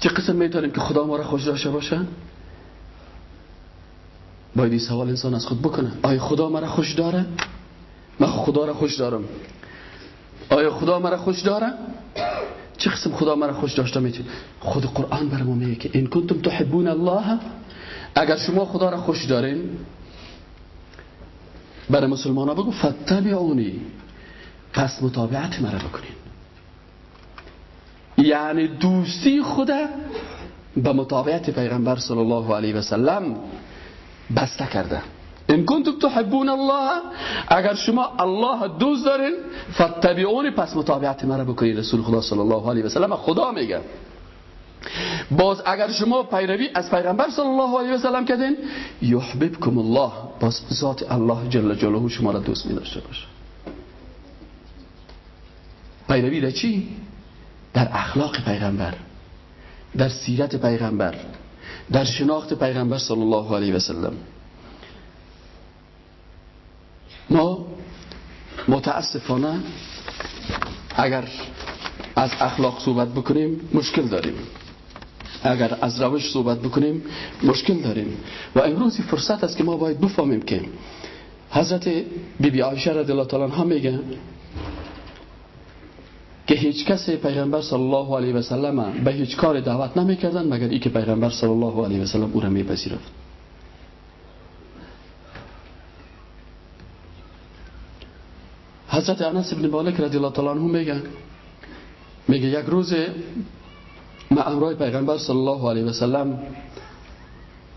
چه قسم می‌تونیم که خدا ما را خوش داشته باشه؟ باید این سوال انسان از خود بکنه. آیا خدا مرا خوش داره؟ من خدا را خوش دارم. آیا خدا مرا خوش داره؟ چه قسم خدا مرا خوش داشته می‌تونه؟ خود قرآن بر ما میگه که این کنتم تحبون الله اگر شما خدا را خوش دارین برای مسلمان ها بگو فتبعونی پس مطابعت مرا بکنین. یعنی دوستی خدا به مطابعت پیغمبر صلی الله علیه و سلم بسته کرده. ان کنتم تحبون الله اگر شما الله دوست دارین فتبعونی پس مطابعت مرا بکنین. رسول خدا صلی الله علیه و سلم خدا میگه. باز اگر شما پیروی از پیغمبر صلی الله علیه و سلم کردین یحببکم الله باز ذات الله جل جلاله شما را دوست می داشته باشه. پیروی در چی؟ در اخلاق پیغمبر در سیرت پیغمبر در شناخت پیغمبر صلی الله علیه و سلم. ما متاسفانه اگر از اخلاق صحبت بکنیم مشکل داریم. اگر از روش صحبت بکنیم مشکل داریم. و امروزی فرصت است که ما باید بفهمیم که حضرت بی بی عایشه رضی الله تعالی عنها میگه که هیچ کس پیغمبر صلی الله علیه و سلم به هیچ کار دعوت نمی‌کردن مگر ای که پیغمبر صلی الله علیه و سلم او را میپذیرفت. حضرت انس بن مالک رضی الله تعالی عنه میگه میگه یک روز ما امرای پیغمبر صلی الله علیه و سلم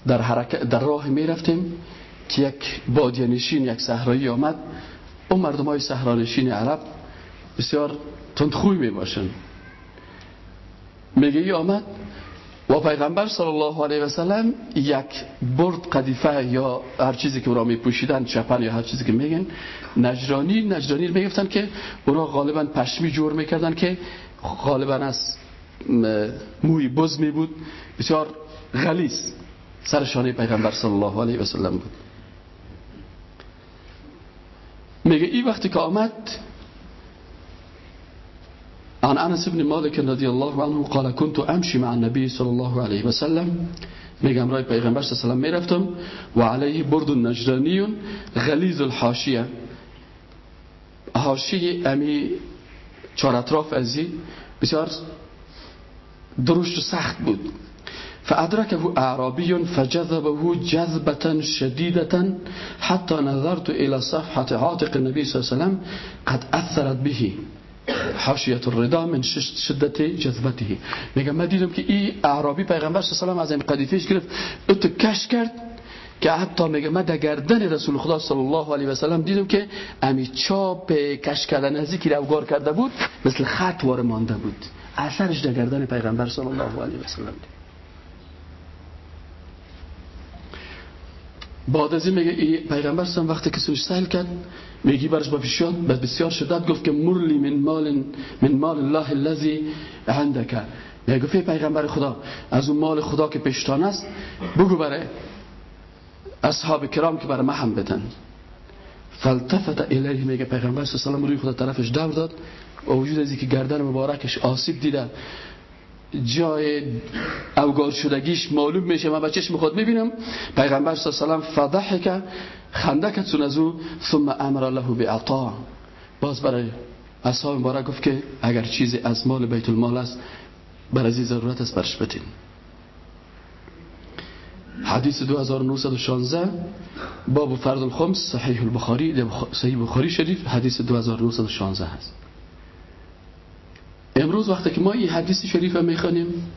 در, حرکت در راه می رفتیم که یک بادیه نشین یک صحرایی آمد. اون مردم های صحرانشین عرب بسیار تندخوی می باشن. میگه ای آمد. و پیغمبر صلی الله علیه و سلم یک برد قدیفه یا هر چیزی که او را می پوشیدن چپن یا هر چیزی که میگن نجرانی نجرانی می‌گفتن که اونا غالبا پشمی جور می‌کردن که غالبا از موی بز می بود. بسیار غلیظ. سر شانه پیغمبر صلی الله علیه و سلم بود. میگه این وقتی که آمد عن انس بن مالک رضی الله عنه قال كنت امشي مع النبي صلی الله علیه و سلم. میگه امرای پیغمبر صلی الله علیه و می‌رفتم و علیه برد نجرانی غلیظ الحاشیه. حاشیه امی چهار اطراف ازی بسیار درشت سخت بود. فأدركه أعرابي فجذبه جذبة شديدة حتى نظرت إلى صفحة عاتق النبي صلى الله عليه وسلم قد أثرت به. حاشیه الردا من شدت جذبته. میگم من دیدم که این اعرابی پیغمبر صلی الله علیه و از این قدیفش گرفت. ات کش کرد که حتی میگه من در گردن رسول خدا صلی الله علیه و سلم دیدم که امی چاپ کش کردن از که روگار کرده بود مثل خط وار مانده بود. اثرش در گردن پیغمبر صلی الله علیه و سلم بعد از این میگه پیغمبر صلی وقتی که سوش سهل کرد میگی برش با بسیار بسیار شدت گفت که مرلی من مال من مال الله الذي عندك میگه گفت پیغمبر خدا از اون مال خدا که پشتان است بگو برای اصحاب کرام که برای ما هم بدن. فلتفت الیه میگه پیغمبر صلی الله علیه و روی خود طرفش دور داد. و وجود از که گردن مبارکش آسیب دیده جای اوگار شدگیش معلوم میشه من با چشم خود می‌بینم. پیغمبر صلی الله علیه و فضحک خنده کرد از او ثم امر له بعطا. باز برای اصحاب مبارک گفت که اگر چیزی از مال بیت المال است بر از ضرورت است برش بتین حدیث 2916 باب فرض الخمس صحیح البخاری صحیح بخاری شریف حدیث 2916 هست امروز وقتی که ما این حدیث شریف می‌خوانیم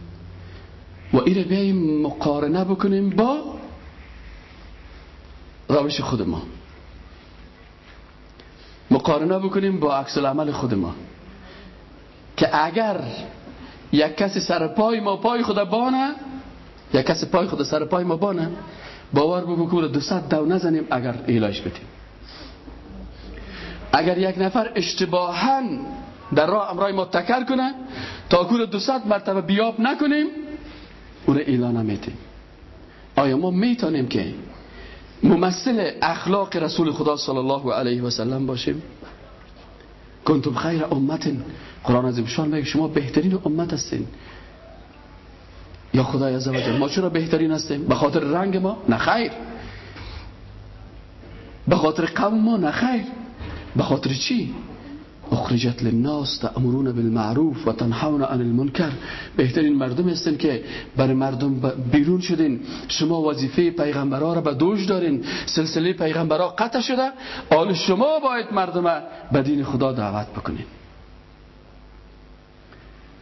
و این بیاییم مقارنه بکنیم با روش خود ما. مقارنه بکنیم با عکس العمل خود ما. که اگر یک کسی سر پای ما پای خود بانه یک کسی پای خود سر پای ما بانه باور دو ست دو نزنیم اگر ایلاش بدیم. اگر یک نفر اشتباها در راه امرای ما تکر کنه. تا کور دو ست مرتبه بیاب نکنیم او را اعلان نمیتیم آیا ما می‌تونیم که ممثل اخلاق رسول خدا صلی الله علیه و سلم باشیم؟ کنتم خیر امت. قرآن عزیز شان میگه شما بهترین امت هستین. یا خدای عزوجل ما چرا بهترین هستیم؟ به خاطر رنگ ما؟ نه خیر. به خاطر قوم ما؟ نه خیر. به خاطر چی؟ اخرجت للناس تأمرون بالمعروف و تنحون عن المنکر. بهترین مردم هستین که برای مردم بیرون شدین. شما وظیفه پیغمبرها را به دوش دارین. سلسله پیغمبرها قطع شده. حال شما باید مردم به دین خدا دعوت بکنین.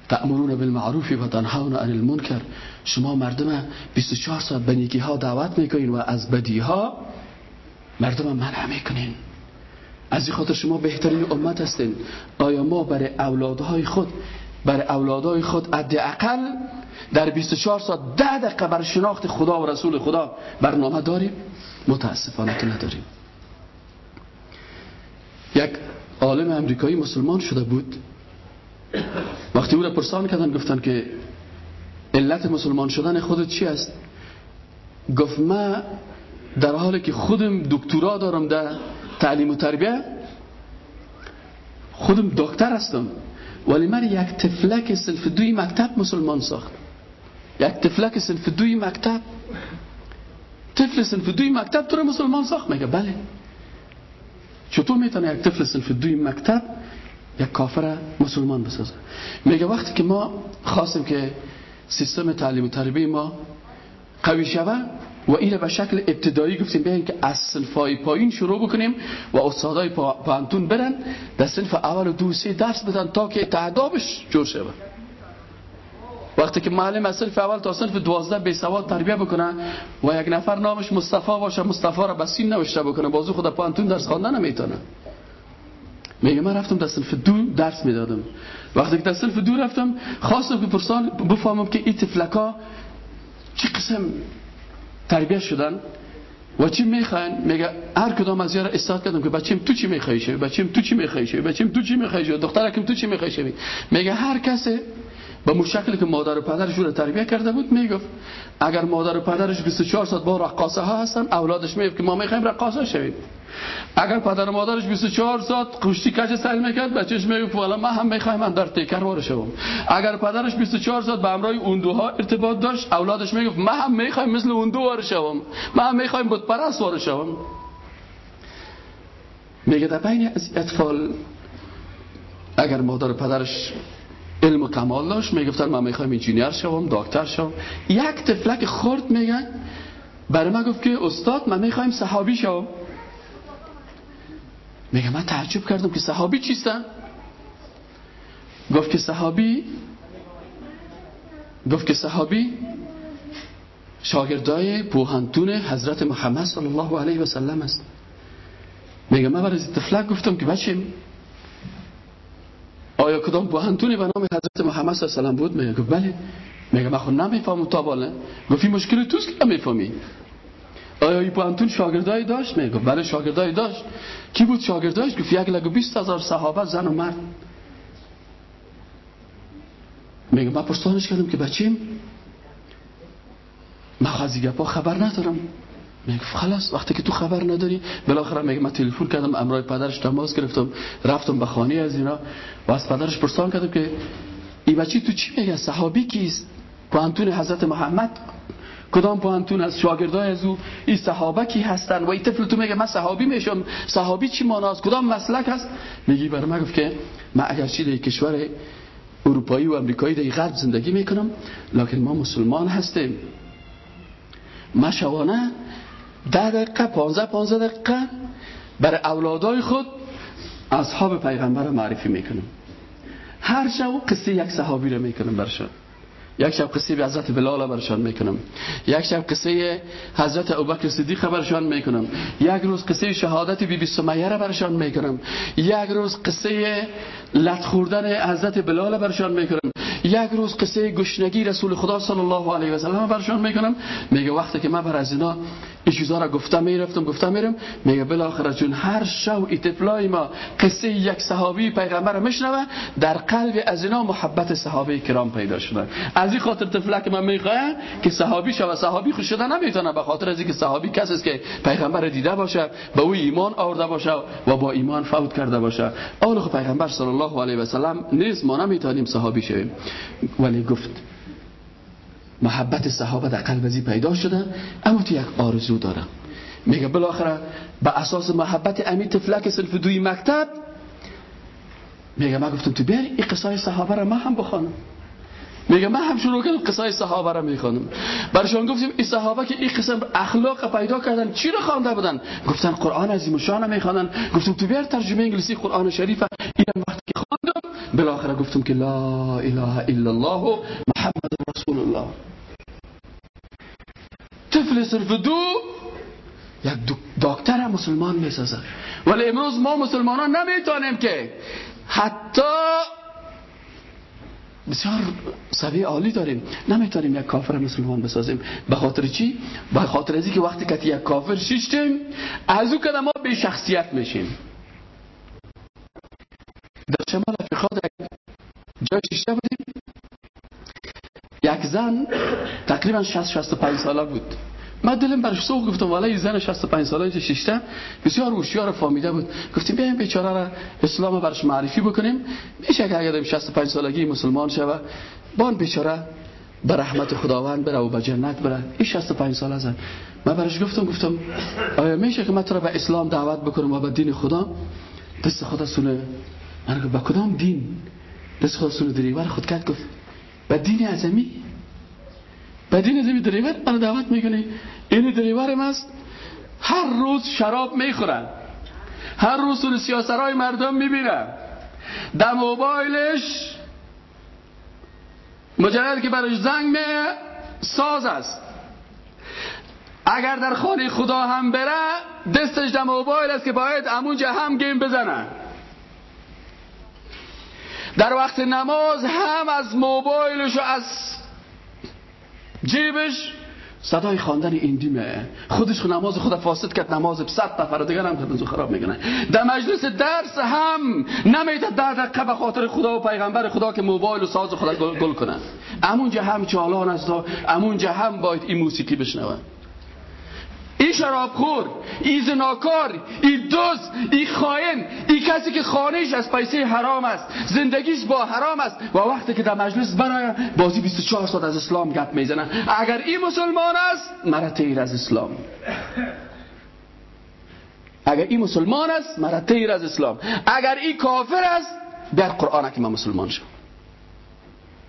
تأمرون بالمعروف و تنحون عن المنکر. شما مردم 24 ساعت به نیکی ها دعوت می‌کنین و از بدی ها مردم منع می‌کنین. از این خاطر شما بهترین امت هستین. آیا ما برای اولادهای خود برای اولادهای خود اقل در 24 ساعت ده دقیقه بر شناخت خدا و رسول خدا برنامه داریم؟ متاسفانه که نداریم. یک عالم امریکایی مسلمان شده بود. وقتی او را پرسان کردن گفتن که علت مسلمان شدن خودت چی است؟ گفت ما در حالی که خودم دکترا دارم در تعلیم و تربیه خودم دکتر هستم. ولی من یک طفلک صنف دوی مکتب مسلمان ساخت یک طفلک صنف دوی مکتب. طفل صنف دوی مکتب تو رو مسلمان ساخت. میگه بله. چطور می‌تونه یک طفل صنف دوی مکتب یک کافر مسلمان بسازه؟ میگه وقتی که ما خواستیم که سیستم تعلیم و تربیه ما قوی شوه و این به شکل ابتدایی گفتیم بیاین که از صنفای پایین شروع بکنیم و استادای پانتون برن در صنف اول و دو سه درس بدن تا که تعدابش جور وقتی که معلم از صنف اول تا صنف دوازده به سواد تربیه بکنه و یک نفر نامش مصطفی باشه مصطفی را بسین نوشته بکنه بازو خود پانتون درس خواندن نمی‌تونه. میگه من رفتم در صنف دو درس می‌دادم. وقتی که در صنف دو رفتم خواستم که پرسان بفهمم که این تفلکا چه قسم تربیت شدن. و چی می‌خواین؟ میگه هر کدام از یارا استاد کردم که بچیم تو چی می‌خوای شوی؟ بچیم تو چی می‌خوای شوی؟ بچیم تو چی می‌خوای شوی؟ دخترکم تو چی می‌خوای شوی؟ میگه هر کسی به مشکلی که مادر و پدرش رو تربیت کرده بود می‌گفت اگر مادر و پدرش 24 ساعت با رقاصه ها هستن اولادش می‌گفت که ما می‌خوایم رقاصه شویم. اگر پدر و مادرش 24 ساعت کشتی کج سر می‌کرد بچهش می‌گفت والا من هم می‌خوایم من در تیکر وارد شوم. اگر پدرش 24 ساعت به امرای اوندوها ارتباط داشت اولادش می‌گفت من هم می‌خوایم مثل اوندو وارد شوم. من هم می‌خوایم بت پرست وارد شوم. میگه در بین اطفال اگر مادر و پدرش علم و کمال داشت. می‌گفتن من می‌خوایم انجینیر شوم دکتر شوم. یک تفلک خورد میگن. برای من گفت که استاد من می‌خوایم صحابی شوم. میگه من تعجب کردم که صحابی چیستن؟ گفت که صحابی گفت که صحابی شاگردای پوهنتون حضرت محمد صلی الله علیه و سلم است. میگه من برای تفلک گفتم که بچه آیا کدام پوهنتونی به نام حضرت محمد صلی الله بود؟ میگه. گفت بله. میگه من خود نمی‌فهمم تا بالا. گفت این مشکل توست که نمی‌فهمی آیا این پوهنتون شاگردایی داشت؟ میگه. بله شاگردایی داشت. کی بود شاگردایش؟ گفت یک لگو بیست هزار صحابه زن و مرد. میگه من پرسانش کردم که بچیم من از گپا خبر ندارم. میگه خلاص وقتی که تو خبر نداری. بالاخره میگه من تلفن کردم امرای پدرش تماس گرفتم. رفتم به خانه از اینا. و از پدرش پرسان کردم که ای بچی تو چی میگه صحابی کیست؟ پانتون حضرت محمد؟ کدام پانتون از شاگردای از او؟ این صحابه کی هستن؟ و این طفل تو میگه من صحابی میشم. صحابی چی ماناست کدام مسلک هست؟ میگی برای من گفت که من اگر چی کشور اروپایی و امریکایی در غرب زندگی می‌کنم لکن ما مسلمان هستیم. ما شوانه ده دقیقه پانزه پانزه دقیقه. برای اولادای خود اصحاب پیغمبر معرفی می‌کنم. هر شب قصه یک صحابی رو می‌کنم برشان. یک شب قصه به حضرت بلال برشان می‌کنم. یک شب قصه حضرت ابوبکر صدیق برشان می‌کنم. یک روز قصه شهادت بی بی سمیه را برشان می‌کنم. یک روز قصه لط خوردن حضرت بلال برشان می‌کنم. یک روز قصه گشنگی رسول خدا صلی الله علیه و سلم برشان می‌کنم. میگه وقتی که من بر از اینا این چیزا را گفتم می‌رفتم گفتم میرم. میگه بالاخره چون هر شو ایتفلای ما قصه یک صحابی پیغمبر رو میشنوه در قلب از اینا محبت صحابه کرام پیدا شده. از این خاطر تفلک من می‌خواه که صحابی شوه. صحابی خوش شده نمی‌تونه به خاطر از اینکه صحابی کسی است که پیغمبر دیده باشه به او ایمان آورده باشه و با ایمان فوت کرده باشه. اول پیغمبر صلی الله علیه و سلم نیست ما نمی‌تونیم صحابی شویم. ولی گفت محبت صحابه در قلب ازی پیدا شده اما تو یک آرزو دارم میگه بالاخره به اساس محبت امی تفلک سلف دوی مکتب میگه ما گفتم تو بیار این قصای صحابه را ما هم بخوانم. میگه من هم شروع کردم قصای صحابه را می‌خوانم. برشان گفتیم این صحابه که این قسم اخلاق پیدا کردن چی رو خوانده بودن؟ گفتن قرآن عظیم شان می‌خوانن. گفتم تو بیار ترجمه انگلیسی قرآن شریف این وقتی که خواندم بالاخره گفتم که لا اله الا الله محمد رسول الله طفل صرف دو یک مسلمان می‌سازه ولی امروز ما مسلمانان نمی‌تونیم که حتی بسیار سوی عالی داریم. نمی‌تونیم یک کافر مسلمان بسازیم. به خاطر چی؟ به خاطر ازی که وقتی که یک کافر شیشتیم از او که ما به شخصیت میشیم. در شمال افریقا در جای شیشته بودیم یک زن تقریبا 60 65 ساله بود. من دلم برش سوخ گفتم والا این زن 65 ساله شیشته بسیار هوشیار فهمیده بود. گفتیم بیایم بیچاره را اسلام برش معرفی بکنیم. میشه که اگر 65 سالگی مسلمان شوه بان بیچاره به رحمت خداوند بره و به جنت بره. این 65 ساله زن. من برش گفتم گفتم آیا میشه که من تو را به اسلام دعوت بکنم و به دین خدا؟ دست خدا سونه من به کدام دین؟ دست خدا سونه دریور خود کرد گفت به دین اعظمی به دین اعظمی دریور من دعوت می‌کنی؟ این دریورم است هر روز شراب می‌خورن. هر روز سر سیاسرهای مردم می‌بینن. در موبایلش مجرد که برش زنگ می ساز است. اگر در خانه خدا هم بره دستش در موبایل است که باید امونجا هم گیم بزنن. در وقت نماز هم از موبایلش و از جیبش صدای خواندن ایندیمه خودش نماز خود فاسد کرد نماز صد نفر دیگر هم خودشو خراب می‌کنه. در مجلس درس هم نمیده در دقیقه به خاطر خدا و پیغمبر خدا که موبایل و ساز خدا گل کنه. امونجا هم چالان است امونجا هم باید این موسیقی بشنوه. این شرابخور این زناکار این دوست این خائن این کسی که خانهش از پیسه حرام است زندگیش با حرام است. و وقتی که در مجلس برای بازی 24 ساعت از اسلام گپ می‌زنن اگر این مسلمان است مرا تیر از اسلام. اگر این مسلمان است مرا تیر از اسلام. اگر این کافر است در قرآن که من مسلمان شم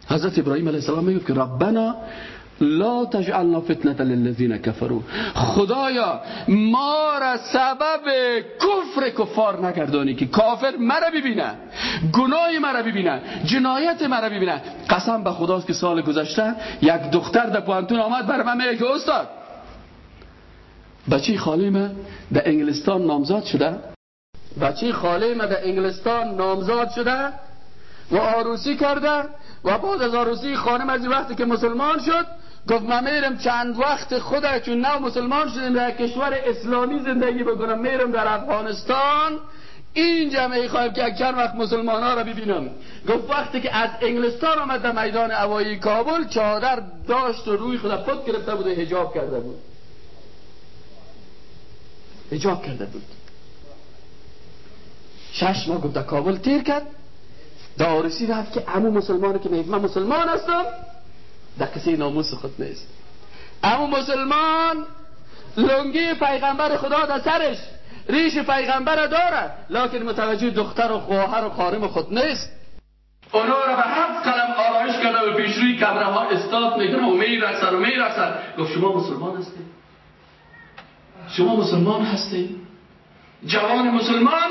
حضرت ابراهیم علیه السلام میگه که ربنا لا تجعلنا فتنه للذین کفروا خدایا ما را سبب کفر کفار نگردانی که کافر مرا ببینه گناه مرا ببینه جنایت مرا ببینه. قسم به خداست که سال گذشته یک دختر در پوانتون آمد برای من میگه استاد بچه خاله من در انگلستان نامزاد شده. بچه خاله من در انگلستان نامزاد شده. و آروسی کرده. و بعد از آروسی خانم از وقتی که مسلمان شد گفت من میرم چند وقت خود چون نو مسلمان شدیم در کشور اسلامی زندگی بکنم. میرم در افغانستان. اینجا می‌خوایم که چند وقت مسلمان ها را ببینم. گفت وقتی که از انگلستان آمد در میدان هوایی کابل چادر داشت و روی خود پت گرفته بود و حجاب کرده بود. اجاب کرده بود. شش ماه گفت در کابل تیر کرد. در آرسی رفت که امو مسلمان که من مسلمان هستم. در کسی ناموس خود نیست. امو مسلمان لنگی پیغمبر خدا در سرش ریش پیغمبر داره لکن متوجه دختر و خواهر و خارم خود نیست. اونا را به هفت قلم آرایش کرده و پیش روی کبره ها استاد می‌کنه و میرقصن و میرقصن گفت شما مسلمان هستید. شما مسلمان هستید. جوان مسلمان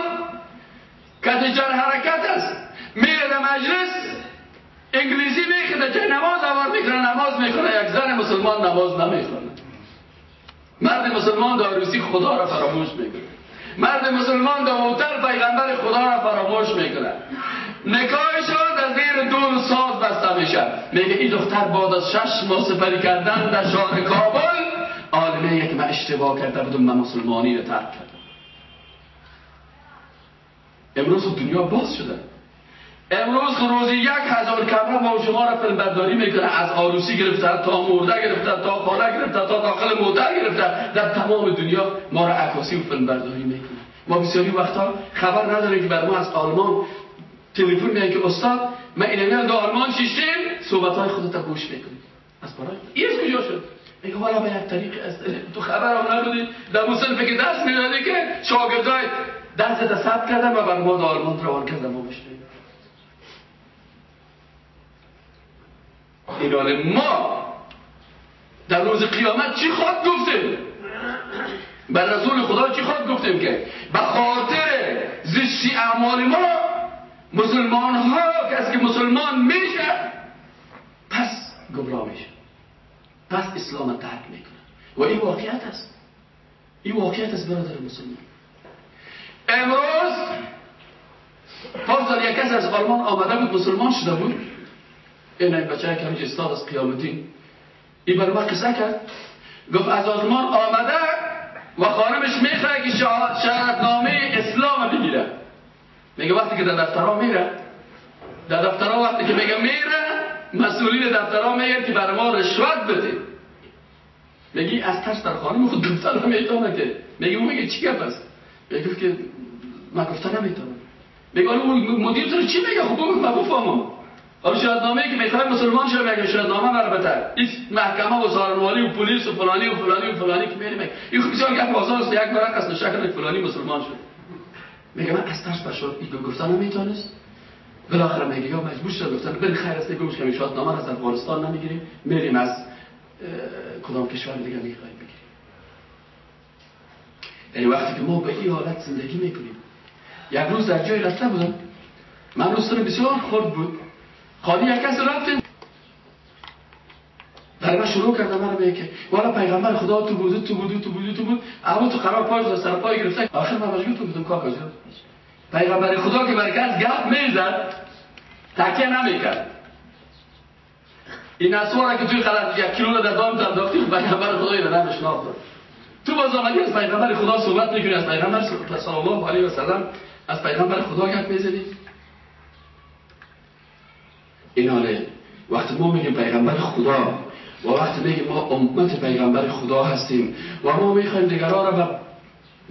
که در حرکت است. میره در مجلس انگلیسی می‌خونه جای نماز آور می‌کنه نماز می‌کنه یک زن مسلمان نماز نمی‌خونه. مرد مسلمان در روسی خدا را فراموش می‌کنه. مرد مسلمان در هتل پیغمبر خدا را فراموش می‌کنه. نکاحش را در زیر دور ساز بسته میشه. میگه این دختر بعد از شش ماه سفری کردن در شهر کابل عالمه که من اشتباه کرده بودم من مسلمانی رو ترک کردم. امروز دنیا باز شده. امروز روزی یک هزار کمره ما شما را فیلم برداری می‌کنه. از آروسی گرفته تا مرده گرفته تا خانه گرفته تا داخل موتر گرفته. در تمام دنیا ما را عکاسی و فیلم برداری می‌کنه. ما بسیاری وقتا خبر نداریم که بر ما از آلمان تلفن میگه که استاد من این در آلمان شیشتیم صحبت های خودت گوش می‌کنی از برای این کجا شد؟ میگه والا به یک طریق است تو خبر هم نبودی در مصنفه که درس می‌دادی که شاگردای درس تا ثبت کردم و بر ما آلمان روان کردم و این ما در روز قیامت چی خود گفتیم؟ بر رسول خدا چی خود گفتیم که؟ به خاطر زشتی اعمال ما مسلمان ها کسی که مسلمان میشه پس گمراه میشه. پس اسلام ترک می‌کنه. و این واقعیت است. این واقعیت است برادر مسلمان. امروز پاس یک کسی از آلمان آمده بود مسلمان شده بود. این این بچه که استاد از قیامتی. این بر ما قصه کرد. گفت از آلمان آمده و خانمش می‌خواه که شهادتنامه اسلام بگیره. میگه وقتی که در دفترها میره در دفترها وقتی که میگه میره مسئولین دفترها میگه که برای ما رشوت بده. میگی از ترس در خانه خود گفتن نمی‌تونه که. میگه اون میگه چی گفت است میگه که من گفتن نمی‌تونم. میگه اون مدیر تو چی میگه؟ خب من بفهمم حالا شهادتنامه که می‌خوای مسلمان شه میگه شهادتنامه مربوطه این محکمه و سارنوالی و پلیس و فلانی و فلانی و فلانی که میره این خب بسیار گپ بازار است یک مرق است شکل فلانی مسلمان شد. میگه من از ترس بشار این گفتن نمی‌تونست بالاخره میگه یا مجبور شد گفتن بری خیر است بگوش که شاد نامه از افغانستان نمی‌گیریم. میریم از کدام کشور دیگه می‌خوایم بگیریم. یعنی وقتی که ما به این حالت زندگی می‌کنیم. یک روز در جای رفته بودم. من روز بسیار خورد بود. خالی یک کس رفتیم در من شروع کرده من میگه که والا پیغمبر خدا تو بود تو بود تو بود تو بود اما تو قرار پای سر پای گرفته. آخر من مجبور تو بودم کاکا جان پیغمبر خدا که برکت گپ می‌زد تکیه نمی‌کرد. این اسوارا که توی قلب یک کیلو در دام انداختی پیغمبر خدا رو نمیشناخت. تو باز آمدی از پیغمبر خدا صحبت می‌کنی از پیغمبر صلی الله علیه و سلم از پیغمبر خدا گپ می‌زنی. این وقتی ما میگیم پیغمبر خدا و وقتی میگیم ما امت پیغمبر خدا هستیم و ما می‌خوایم دیگران را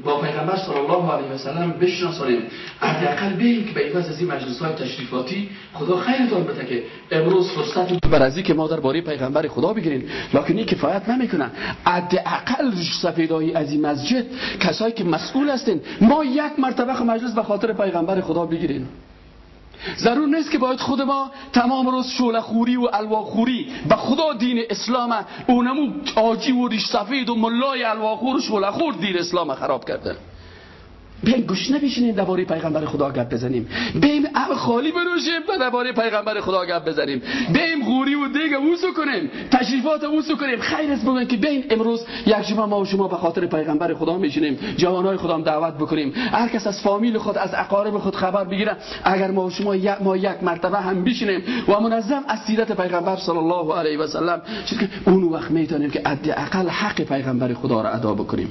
با پیغمبر صلی الله علیه و سلم بشناسانیم حداقل بگیم که به عوض از این مجلس های تشریفاتی خدا خیرتان بده که امروز فرصت بر از که ما درباره پیغمبر خدا بگیریم. لکن این کفایت نمی‌کنه حداقل سفیدایی از این مسجد کسایی که مسئول هستین ما یک مرتبه مجلس به خاطر پیغمبر خدا بگیریم. ضرور نیست که باید خود ما تمام روز شوله خوری و الواخوری به خدا دین اسلام اونمو آجی و ریش سفید و ملای الواخور و شوله خور دین اسلام خراب کرده. بیایم گوش نبیشینیم درباره پیغمبر خدا گپ بزنیم. بیایم خالی بروشیم و درباره پیغمبر خدا گپ بزنیم. بیایم غوری و دیگه وسو کنیم. تشریفات وسو کنیم. خیر است بگن که بیاین امروز یک جمعه ما و شما به خاطر پیغمبر خدا میشینیم. جوانای خدا دعوت بکنیم. هر کس از فامیل خود از اقارب خود خبر بگیره. اگر ما و شما یک ما یک مرتبه هم بشینیم و منظم از سیرت پیغمبر صلی الله علیه و سلم اون وقت می‌تونیم که حداقل حق پیغمبر خدا را ادا بکنیم.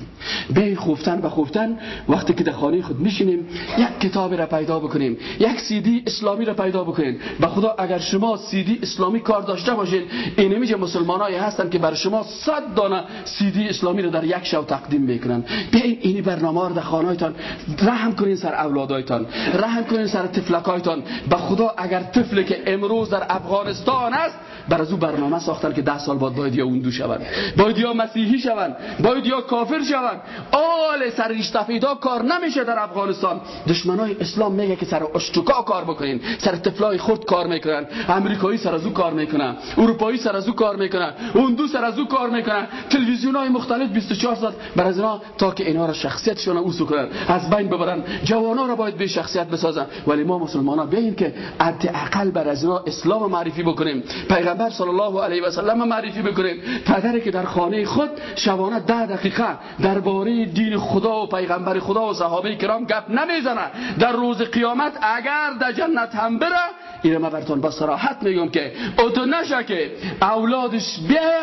بی خوفتن و خوفتن. وقتی که خانه خود میشینیم یک کتاب را پیدا بکنیم یک سیدی اسلامی را پیدا بکنیم. به خدا اگر شما سیدی اسلامی کار داشته باشین این میجه مسلمانایی هستن که بر شما صد دانه سیدی اسلامی را در یک شو تقدیم می‌کنن. بیاین این برنامه را در خانهایتان رحم کنین سر اولادایتان رحم کنین سر تفلکایتان به خدا اگر طفلی که امروز در افغانستان است بر از او برنامه ساختن که ده سال بعد باید یا اون دو شوند باید یا مسیحی شوند باید یا کافر شوند. آل سر ریشتفیدا کار نمیشه در افغانستان. دشمنای اسلام میگه که سر اشتکا کار بکنین سر طفلای خرد کار می‌کنن امریکایی سر از کار می‌کنن اروپایی سر از کار می‌کنن دو سر از کار می‌کنن تلویزیون های مختلف 24 ساعت بر از اینا تا که اینا را شخصیتشون او کنن از بین ببرن جوانا را باید به شخصیت بسازن. ولی ما مسلمان ها که حداقل بر از اینا اسلام معرفی بکنیم پیغمبر صلی الله علیه و سلم معرفی بکنیم. پدری که در خانه خود شبانه ده دقیقه درباره دین خدا و پیغمبر خدا و صحابه کرام گپ نمی‌زنه در روز قیامت اگر در جنت هم بره اینو من براتون با صراحت میگم که اتو نشه که اولادش بیه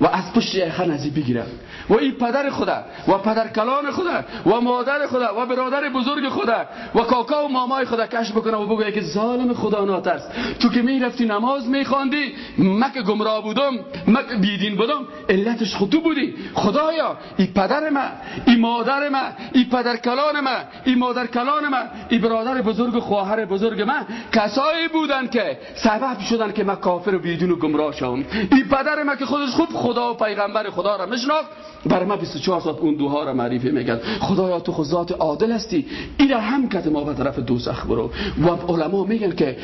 و از پشت یخن ازی بگیرم و این پدر خدا و پدر کلان خدا و مادر خدا و برادر بزرگ خدا و کاکا و مامای خدا کش بکنه و بگه که ظالم خدا ناترس. تو که می‌رفتی نماز میخواندی مک گمراه بودم مک بیدین بودم علتش خود تو بودی. خدایا این پدر ما این مادر ما این پدر کلان ما این مادر کلان ما این برادر بزرگ خواهر بزرگ ما کسایی بودن که سبب شدن که ما کافر و بیدین و گمراه شوم این پدر ما که خودش خوب خدا و پیغمبر خدا را مشناخت. برای ما 24 ساعت اون دوها را معرفی میگن خدایا تو خود ذات عادل هستی. این هم کت ما به طرف دوزخ برو. و علما میگن که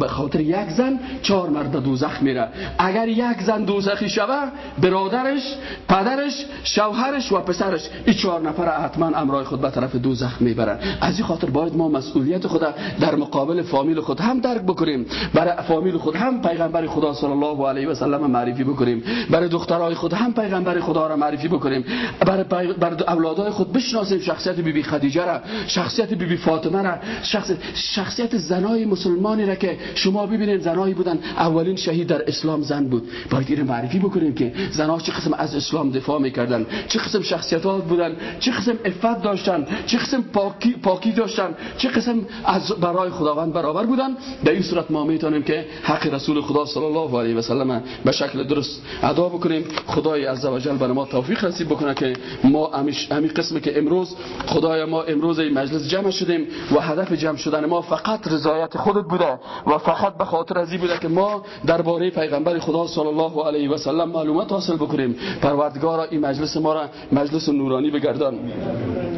به خاطر یک زن چهار مرد دوزخ میره. اگر یک زن دوزخی شوه برادرش پدرش شوهرش و پسرش این چهار نفر حتما امرای خود به طرف دوزخ می‌برن. از این خاطر باید ما مسئولیت خود در مقابل فامیل خود هم درک بکنیم. برای فامیل خود هم پیغمبر خدا صلی الله علیه و سلم معرفی بکنیم. برای دخترای خود هم پیغمبر خدا را معرفی بکنیم. برای بر اولادای خود بشناسیم شخصیت بیبی بی خدیجه را شخصیت بیبی بی فاطمه را شخص... شخصیت زنای مسلمانی را که شما ببینید زنایی بودن. اولین شهید در اسلام زن بود. باید این معرفی بکنیم که زنها چه قسم از اسلام دفاع می‌کردن چه قسم شخصیتات بودن چه قسم افت داشتن چه قسم پاکی, پاکی داشتن چه قسم از برای خداوند برابر بودن. در این صورت ما می‌تونیم که حق رسول خدا صلی الله علیه و سلم به شکل درست ادا بکنیم. خدای عزوجل برای ما توفیق نصیب بکنه که ما همین قسم که امروز خدای ما امروز این مجلس جمع شدیم و هدف جمع شدن ما فقط رضایت خودت بوده و فقط به خاطر ازی بوده که ما درباره پیغمبر خدا صلی الله علیه و سلم معلومات حاصل بکنیم. پروردگارا این مجلس ما را مجلس نورانی بگردان.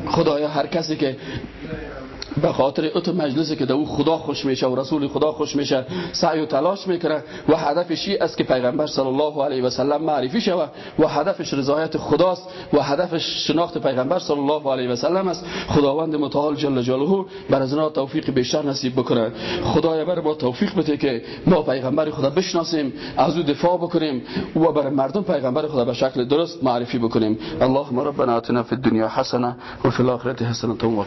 خدایا هر کسی که به خاطر ات مجلسی که او خدا خوش میشه و رسول خدا خوش میشه سعی و تلاش می‌کنه و هدفش است که پیغمبر صلی الله علیه و سلم معرفی شوه و هدفش رضایت خداست و هدفش شناخت پیغمبر صلی الله علیه و سلم است. خداوند متعال جل جلاله بر از توفیق بیشتر نصیب بکنه. خدای بر ما توفیق بده که ما پیغمبر خدا بشناسیم از او دفاع بکنیم و بر مردم پیغمبر خدا به شکل درست معرفی بکنیم. اللهم ربنا اتنا فی الدنیا حسنه و فی الاخره حسنه و